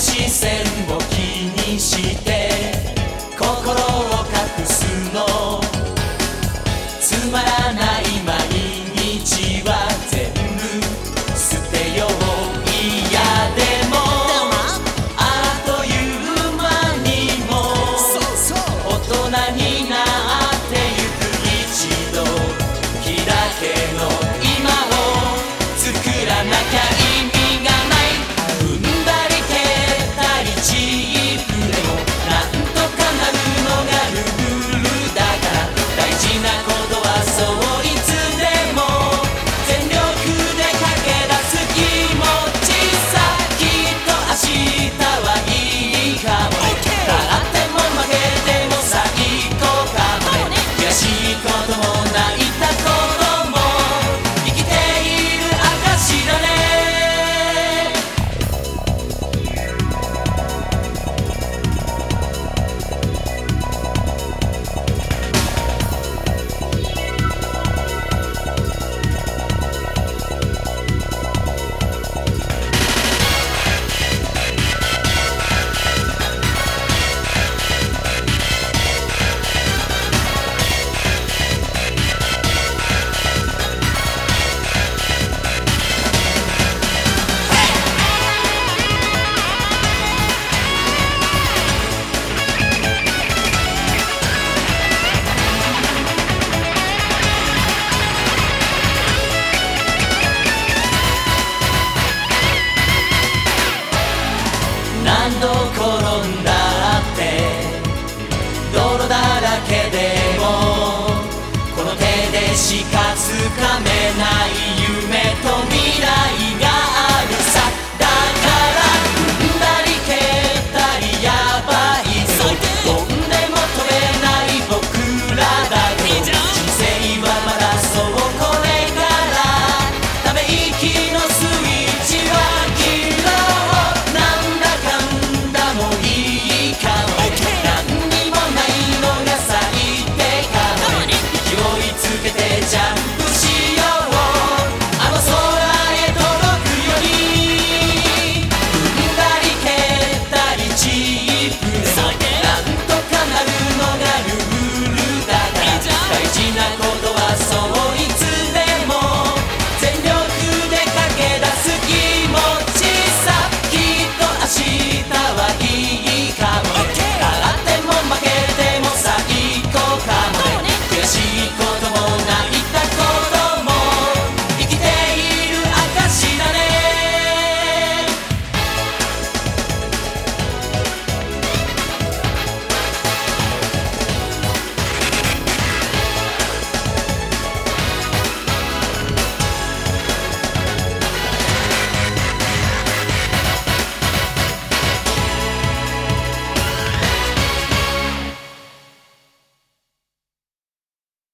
視線を気にして心を隠すのつまらない毎日は全部捨てよういやでもあっという間にも大人になってゆく一度日だけの今を作らなきゃい